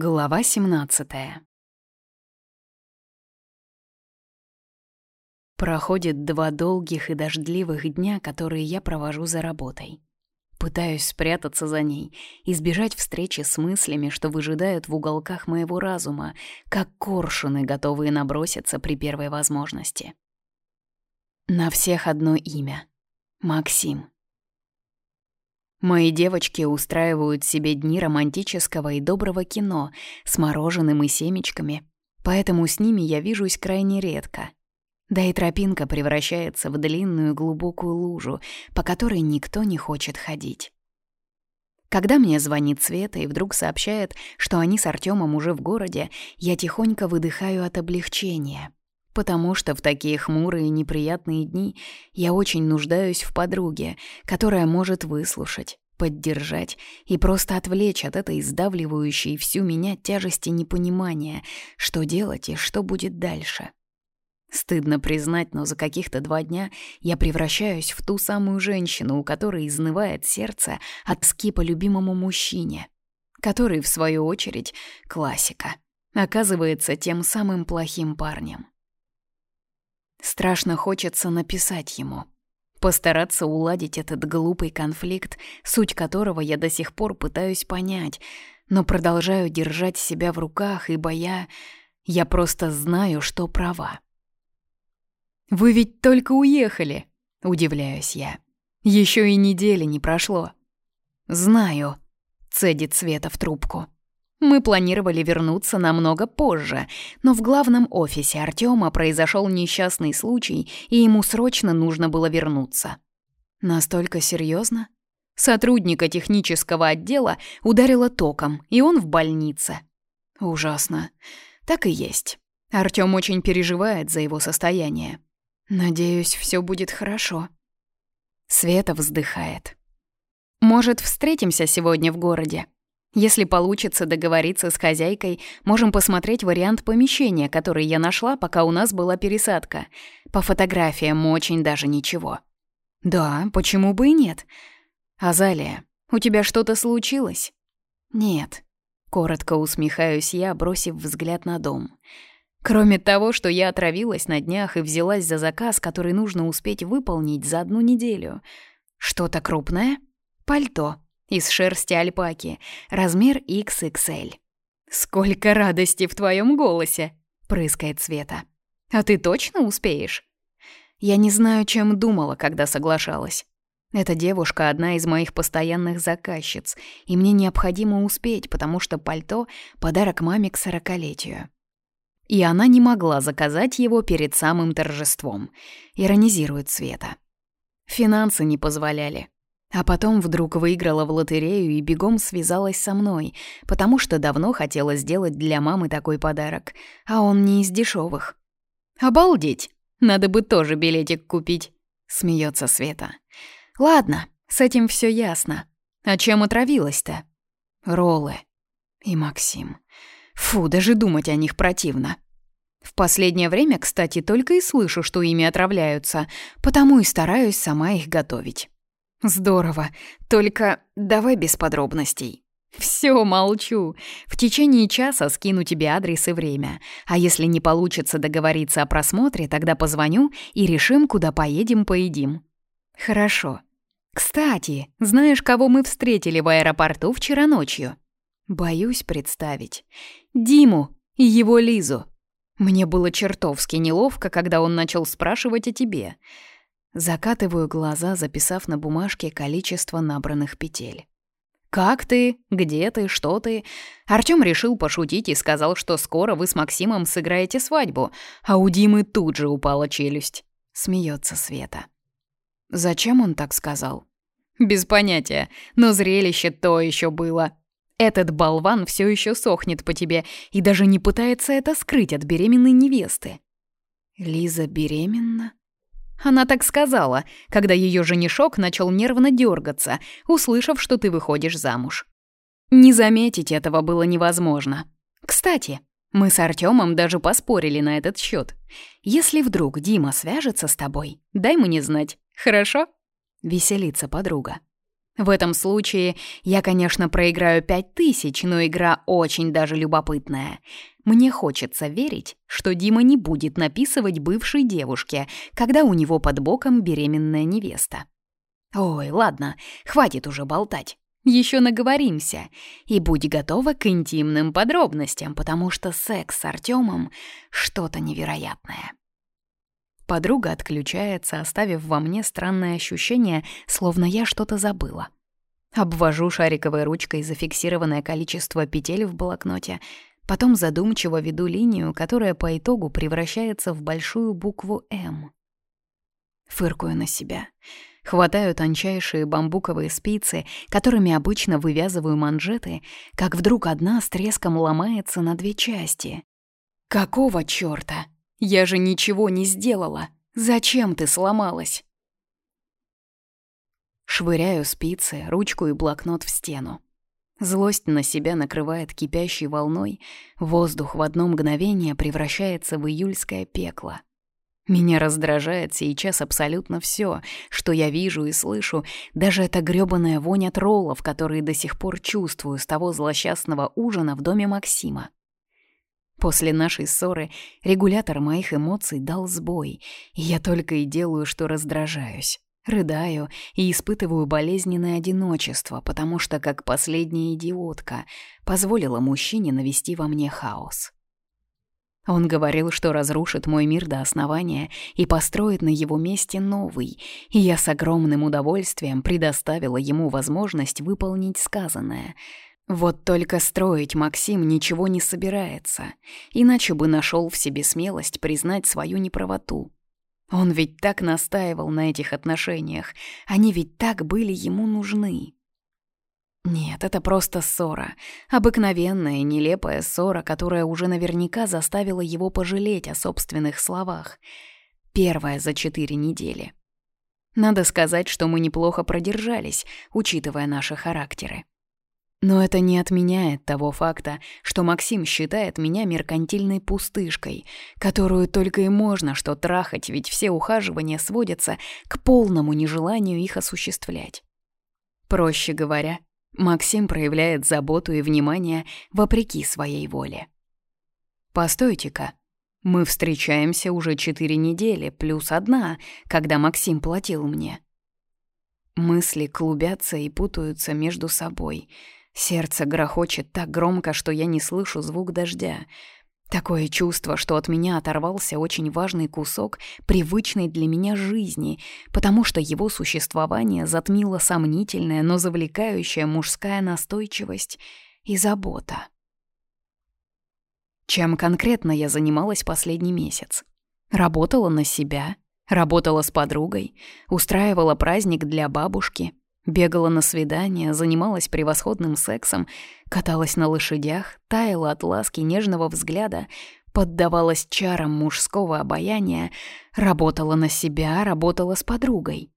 Глава 17 Проходит два долгих и дождливых дня, которые я провожу за работой. Пытаюсь спрятаться за ней, избежать встречи с мыслями, что выжидают в уголках моего разума, как коршуны, готовые наброситься при первой возможности. На всех одно имя — Максим. Мои девочки устраивают себе дни романтического и доброго кино с мороженым и семечками, поэтому с ними я вижусь крайне редко. Да и тропинка превращается в длинную глубокую лужу, по которой никто не хочет ходить. Когда мне звонит Света и вдруг сообщает, что они с Артемом уже в городе, я тихонько выдыхаю от облегчения, потому что в такие хмурые неприятные дни я очень нуждаюсь в подруге, которая может выслушать, поддержать и просто отвлечь от этой сдавливающей всю меня тяжести непонимания, что делать и что будет дальше. Стыдно признать, но за каких-то два дня я превращаюсь в ту самую женщину, у которой изнывает сердце от ски по любимому мужчине, который, в свою очередь, классика, оказывается тем самым плохим парнем. Страшно хочется написать ему. Постараться уладить этот глупый конфликт, суть которого я до сих пор пытаюсь понять, но продолжаю держать себя в руках, ибо я... Я просто знаю, что права. «Вы ведь только уехали!» — удивляюсь я. Еще и недели не прошло». «Знаю», — цедит Света в трубку. Мы планировали вернуться намного позже, но в главном офисе Артема произошел несчастный случай, и ему срочно нужно было вернуться. Настолько серьезно? Сотрудника технического отдела ударило током, и он в больнице. Ужасно. Так и есть. Артём очень переживает за его состояние. Надеюсь, все будет хорошо. Света вздыхает. Может, встретимся сегодня в городе? Если получится договориться с хозяйкой, можем посмотреть вариант помещения, который я нашла, пока у нас была пересадка. По фотографиям очень даже ничего. Да, почему бы и нет? Азалия, у тебя что-то случилось? Нет. Коротко усмехаюсь я, бросив взгляд на дом. Кроме того, что я отравилась на днях и взялась за заказ, который нужно успеть выполнить за одну неделю. Что-то крупное? Пальто из шерсти альпаки, размер XXL. «Сколько радости в твоем голосе!» — прыскает Света. «А ты точно успеешь?» Я не знаю, чем думала, когда соглашалась. Эта девушка — одна из моих постоянных заказчиц, и мне необходимо успеть, потому что пальто — подарок маме к сорокалетию. И она не могла заказать его перед самым торжеством. Иронизирует Света. Финансы не позволяли. А потом вдруг выиграла в лотерею и бегом связалась со мной, потому что давно хотела сделать для мамы такой подарок, а он не из дешевых. «Обалдеть! Надо бы тоже билетик купить», — смеется Света. «Ладно, с этим все ясно. А чем отравилась-то?» «Роллы. И Максим. Фу, даже думать о них противно». В последнее время, кстати, только и слышу, что ими отравляются, потому и стараюсь сама их готовить. Здорово. Только давай без подробностей. Все, молчу. В течение часа скину тебе адрес и время. А если не получится договориться о просмотре, тогда позвоню и решим, куда поедем поедим. Хорошо. Кстати, знаешь, кого мы встретили в аэропорту вчера ночью? Боюсь представить. Диму и его Лизу. Мне было чертовски неловко, когда он начал спрашивать о тебе. Закатываю глаза, записав на бумажке количество набранных петель. «Как ты? Где ты? Что ты?» Артём решил пошутить и сказал, что скоро вы с Максимом сыграете свадьбу, а у Димы тут же упала челюсть. Смеется Света. «Зачем он так сказал?» «Без понятия, но зрелище то еще было. Этот болван все еще сохнет по тебе и даже не пытается это скрыть от беременной невесты». «Лиза беременна?» Она так сказала, когда ее женишок начал нервно дергаться, услышав, что ты выходишь замуж. Не заметить этого было невозможно. Кстати, мы с Артемом даже поспорили на этот счет. Если вдруг Дима свяжется с тобой, дай мне знать, хорошо? Веселится подруга. В этом случае я, конечно, проиграю пять тысяч, но игра очень даже любопытная. Мне хочется верить, что Дима не будет написывать бывшей девушке, когда у него под боком беременная невеста. Ой, ладно, хватит уже болтать. Еще наговоримся. И будь готова к интимным подробностям, потому что секс с Артемом — что-то невероятное. Подруга отключается, оставив во мне странное ощущение, словно я что-то забыла. Обвожу шариковой ручкой зафиксированное количество петель в блокноте, потом задумчиво веду линию, которая по итогу превращается в большую букву «М». Фыркую на себя. Хватаю тончайшие бамбуковые спицы, которыми обычно вывязываю манжеты, как вдруг одна с треском ломается на две части. «Какого чёрта? Я же ничего не сделала! Зачем ты сломалась?» Швыряю спицы, ручку и блокнот в стену. Злость на себя накрывает кипящей волной, воздух в одно мгновение превращается в июльское пекло. Меня раздражает сейчас абсолютно все, что я вижу и слышу, даже эта грёбаная вонь от роллов, которые до сих пор чувствую с того злосчастного ужина в доме Максима. После нашей ссоры регулятор моих эмоций дал сбой, и я только и делаю, что раздражаюсь. Рыдаю и испытываю болезненное одиночество, потому что, как последняя идиотка, позволила мужчине навести во мне хаос. Он говорил, что разрушит мой мир до основания и построит на его месте новый, и я с огромным удовольствием предоставила ему возможность выполнить сказанное. Вот только строить Максим ничего не собирается, иначе бы нашел в себе смелость признать свою неправоту. Он ведь так настаивал на этих отношениях, они ведь так были ему нужны. Нет, это просто ссора. Обыкновенная, нелепая ссора, которая уже наверняка заставила его пожалеть о собственных словах. Первая за четыре недели. Надо сказать, что мы неплохо продержались, учитывая наши характеры. Но это не отменяет того факта, что Максим считает меня меркантильной пустышкой, которую только и можно что трахать, ведь все ухаживания сводятся к полному нежеланию их осуществлять. Проще говоря, Максим проявляет заботу и внимание вопреки своей воле. Постойте-ка, мы встречаемся уже четыре недели, плюс одна, когда Максим платил мне. Мысли клубятся и путаются между собой. Сердце грохочет так громко, что я не слышу звук дождя — Такое чувство, что от меня оторвался очень важный кусок привычной для меня жизни, потому что его существование затмило сомнительная, но завлекающая мужская настойчивость и забота. Чем конкретно я занималась последний месяц? Работала на себя, работала с подругой, устраивала праздник для бабушки, Бегала на свидания, занималась превосходным сексом, каталась на лошадях, таяла от ласки нежного взгляда, поддавалась чарам мужского обаяния, работала на себя, работала с подругой.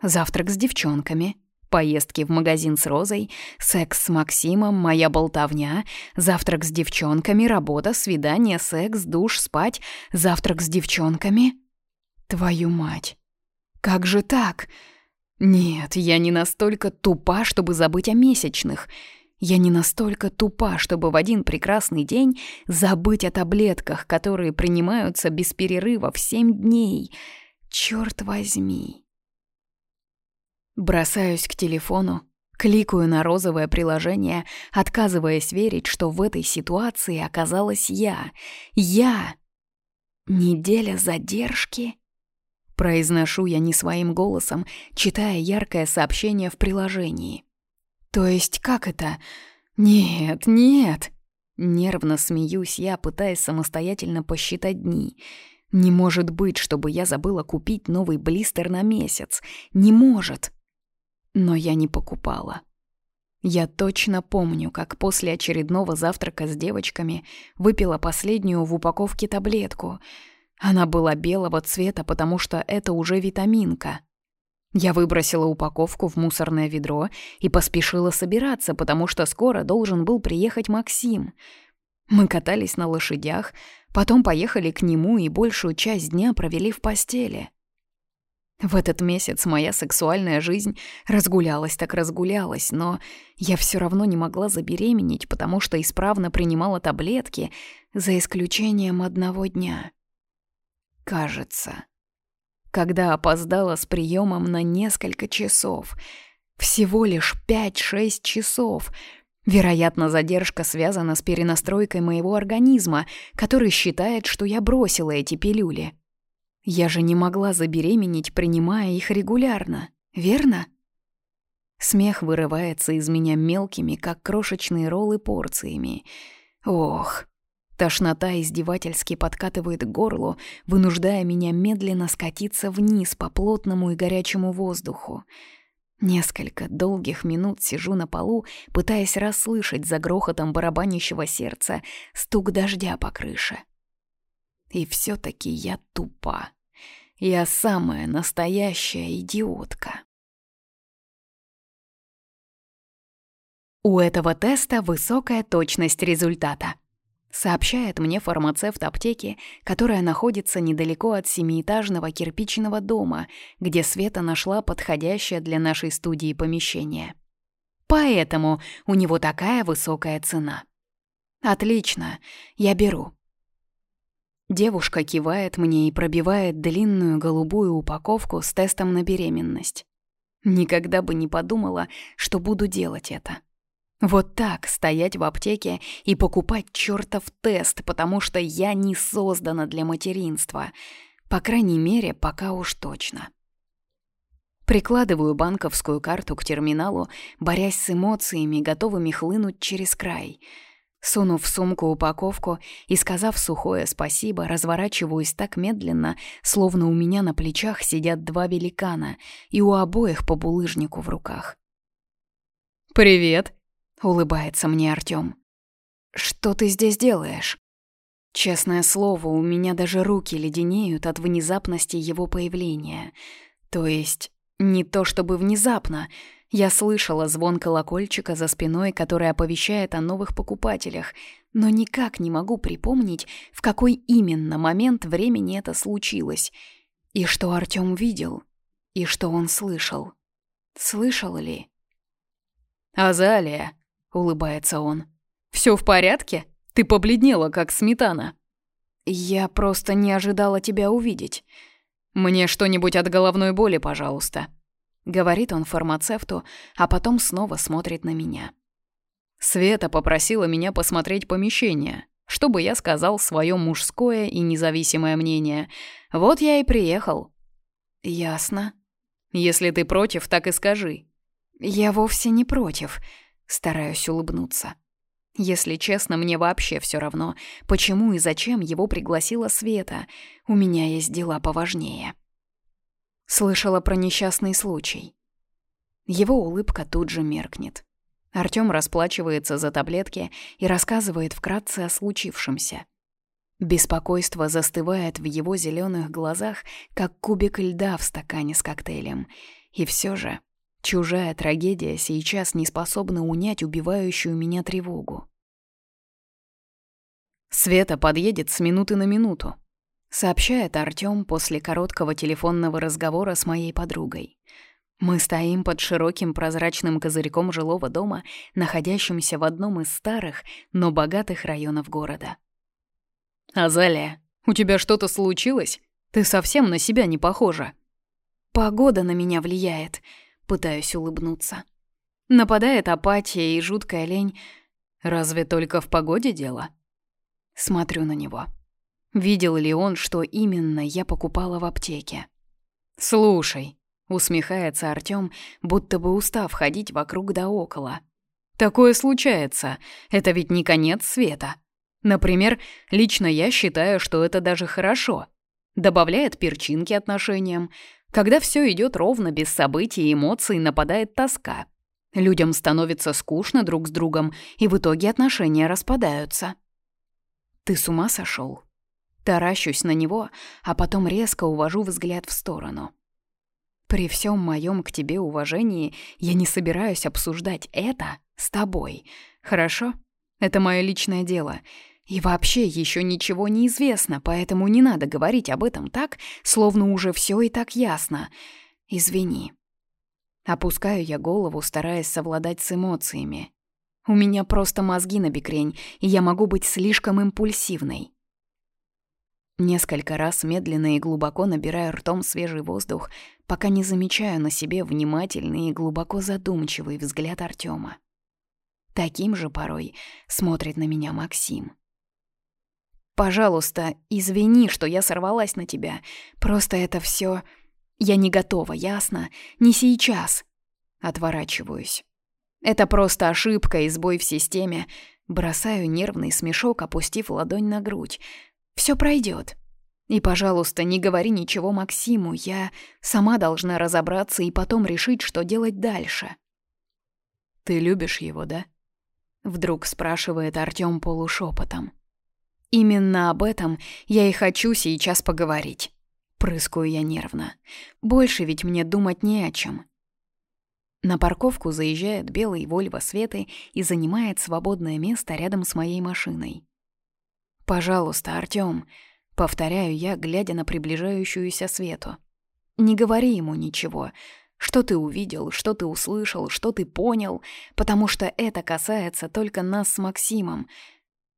Завтрак с девчонками, поездки в магазин с Розой, секс с Максимом, моя болтовня, завтрак с девчонками, работа, свидание, секс, душ, спать, завтрак с девчонками. Твою мать! Как же так? Нет, я не настолько тупа, чтобы забыть о месячных. Я не настолько тупа, чтобы в один прекрасный день забыть о таблетках, которые принимаются без перерыва в семь дней. Черт возьми. Бросаюсь к телефону, кликаю на розовое приложение, отказываясь верить, что в этой ситуации оказалась я. Я! Неделя задержки? Произношу я не своим голосом, читая яркое сообщение в приложении. То есть как это? Нет, нет. Нервно смеюсь я, пытаясь самостоятельно посчитать дни. Не может быть, чтобы я забыла купить новый блистер на месяц. Не может. Но я не покупала. Я точно помню, как после очередного завтрака с девочками выпила последнюю в упаковке таблетку — она была белого цвета, потому что это уже витаминка. Я выбросила упаковку в мусорное ведро и поспешила собираться, потому что скоро должен был приехать Максим. Мы катались на лошадях, потом поехали к нему и большую часть дня провели в постели. В этот месяц моя сексуальная жизнь разгулялась так разгулялась, но я все равно не могла забеременеть, потому что исправно принимала таблетки, за исключением одного дня. Кажется. Когда опоздала с приемом на несколько часов. Всего лишь 5-6 часов. Вероятно, задержка связана с перенастройкой моего организма, который считает, что я бросила эти пилюли. Я же не могла забеременеть, принимая их регулярно, верно? Смех вырывается из меня мелкими, как крошечные роллы порциями. Ох, тошнота издевательски подкатывает к горлу, вынуждая меня медленно скатиться вниз по плотному и горячему воздуху. Несколько долгих минут сижу на полу, пытаясь расслышать за грохотом барабанящего сердца стук дождя по крыше. И все таки я тупа. Я самая настоящая идиотка. У этого теста высокая точность результата. Сообщает мне фармацевт аптеки, которая находится недалеко от семиэтажного кирпичного дома, где Света нашла подходящее для нашей студии помещение. Поэтому у него такая высокая цена. Отлично, я беру. Девушка кивает мне и пробивает длинную голубую упаковку с тестом на беременность. Никогда бы не подумала, что буду делать это. Вот так стоять в аптеке и покупать чертов тест, потому что я не создана для материнства. По крайней мере, пока уж точно. Прикладываю банковскую карту к терминалу, борясь с эмоциями, готовыми хлынуть через край — Сунув в сумку упаковку и сказав сухое спасибо, разворачиваюсь так медленно, словно у меня на плечах сидят два великана, и у обоих по булыжнику в руках. «Привет!» — улыбается мне Артём. «Что ты здесь делаешь?» Честное слово, у меня даже руки леденеют от внезапности его появления. То есть, не то чтобы внезапно — я слышала звон колокольчика за спиной, который оповещает о новых покупателях, но никак не могу припомнить, в какой именно момент времени это случилось, и что Артём видел, и что он слышал. Слышал ли? «Азалия», — улыбается он, — «всё в порядке? Ты побледнела, как сметана». «Я просто не ожидала тебя увидеть. Мне что-нибудь от головной боли, пожалуйста», Говорит он фармацевту, а потом снова смотрит на меня. Света попросила меня посмотреть помещение, чтобы я сказал свое мужское и независимое мнение. Вот я и приехал. Ясно. Если ты против, так и скажи. Я вовсе не против. Стараюсь улыбнуться. Если честно, мне вообще все равно, почему и зачем его пригласила Света. У меня есть дела поважнее. Слышала про несчастный случай. Его улыбка тут же меркнет. Артём расплачивается за таблетки и рассказывает вкратце о случившемся. Беспокойство застывает в его зеленых глазах, как кубик льда в стакане с коктейлем. И все же чужая трагедия сейчас не способна унять убивающую меня тревогу. Света подъедет с минуты на минуту, сообщает Артём после короткого телефонного разговора с моей подругой. Мы стоим под широким прозрачным козырьком жилого дома, находящимся в одном из старых, но богатых районов города. «Азалия, у тебя что-то случилось? Ты совсем на себя не похожа». «Погода на меня влияет», — пытаюсь улыбнуться. Нападает апатия и жуткая лень. Разве только в погоде дело? Смотрю на него. Видел ли он, что именно я покупала в аптеке? «Слушай», — усмехается Артём, будто бы устав ходить вокруг да около. «Такое случается. Это ведь не конец света. Например, лично я считаю, что это даже хорошо. Добавляет перчинки отношениям. Когда все идет ровно, без событий и эмоций, нападает тоска. Людям становится скучно друг с другом, и в итоге отношения распадаются. Ты с ума сошел? Таращусь на него, а потом резко увожу взгляд в сторону. При всем моем к тебе уважении я не собираюсь обсуждать это с тобой. Хорошо? Это мое личное дело. И вообще еще ничего не известно, поэтому не надо говорить об этом так, словно уже все и так ясно. Извини. Опускаю я голову, стараясь совладать с эмоциями. У меня просто мозги на бекрень, и я могу быть слишком импульсивной. Несколько раз медленно и глубоко набираю ртом свежий воздух, пока не замечаю на себе внимательный и глубоко задумчивый взгляд Артема. Таким же порой смотрит на меня Максим. «Пожалуйста, извини, что я сорвалась на тебя. Просто это все я не готова, ясно? Не сейчас. Отворачиваюсь. Это просто ошибка и сбой в системе. Бросаю нервный смешок, опустив ладонь на грудь. Все пройдет. И, пожалуйста, не говори ничего Максиму. Я сама должна разобраться и потом решить, что делать дальше. Ты любишь его, да? Вдруг спрашивает Артём полушепотом. Именно об этом я и хочу сейчас поговорить. Прыскаю я нервно. Больше ведь мне думать не о чем. На парковку заезжает белый Вольво Светы и занимает свободное место рядом с моей машиной. «Пожалуйста, Артём», — повторяю я, глядя на приближающуюся Свету. «Не говори ему ничего. Что ты увидел, что ты услышал, что ты понял, потому что это касается только нас с Максимом.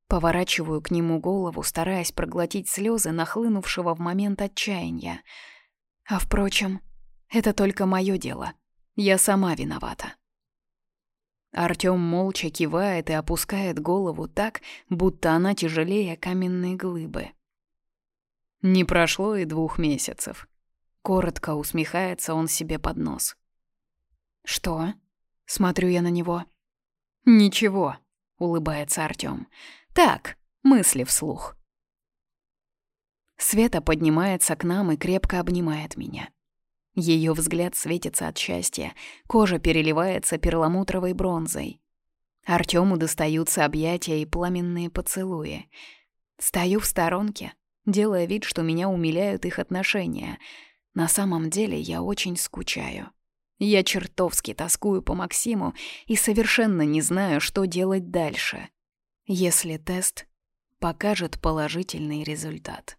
Поворачиваю к нему голову, стараясь проглотить слезы, нахлынувшего в момент отчаяния. А впрочем, это только мое дело. Я сама виновата. Артём молча кивает и опускает голову так, будто она тяжелее каменной глыбы. Не прошло и двух месяцев. Коротко усмехается он себе под нос. «Что?» — смотрю я на него. «Ничего», — улыбается Артём. Так, мысли вслух. Света поднимается к нам и крепко обнимает меня. Ее взгляд светится от счастья, кожа переливается перламутровой бронзой. Артему достаются объятия и пламенные поцелуи. Стою в сторонке, делая вид, что меня умиляют их отношения. На самом деле я очень скучаю. Я чертовски тоскую по Максиму и совершенно не знаю, что делать дальше если тест покажет положительный результат.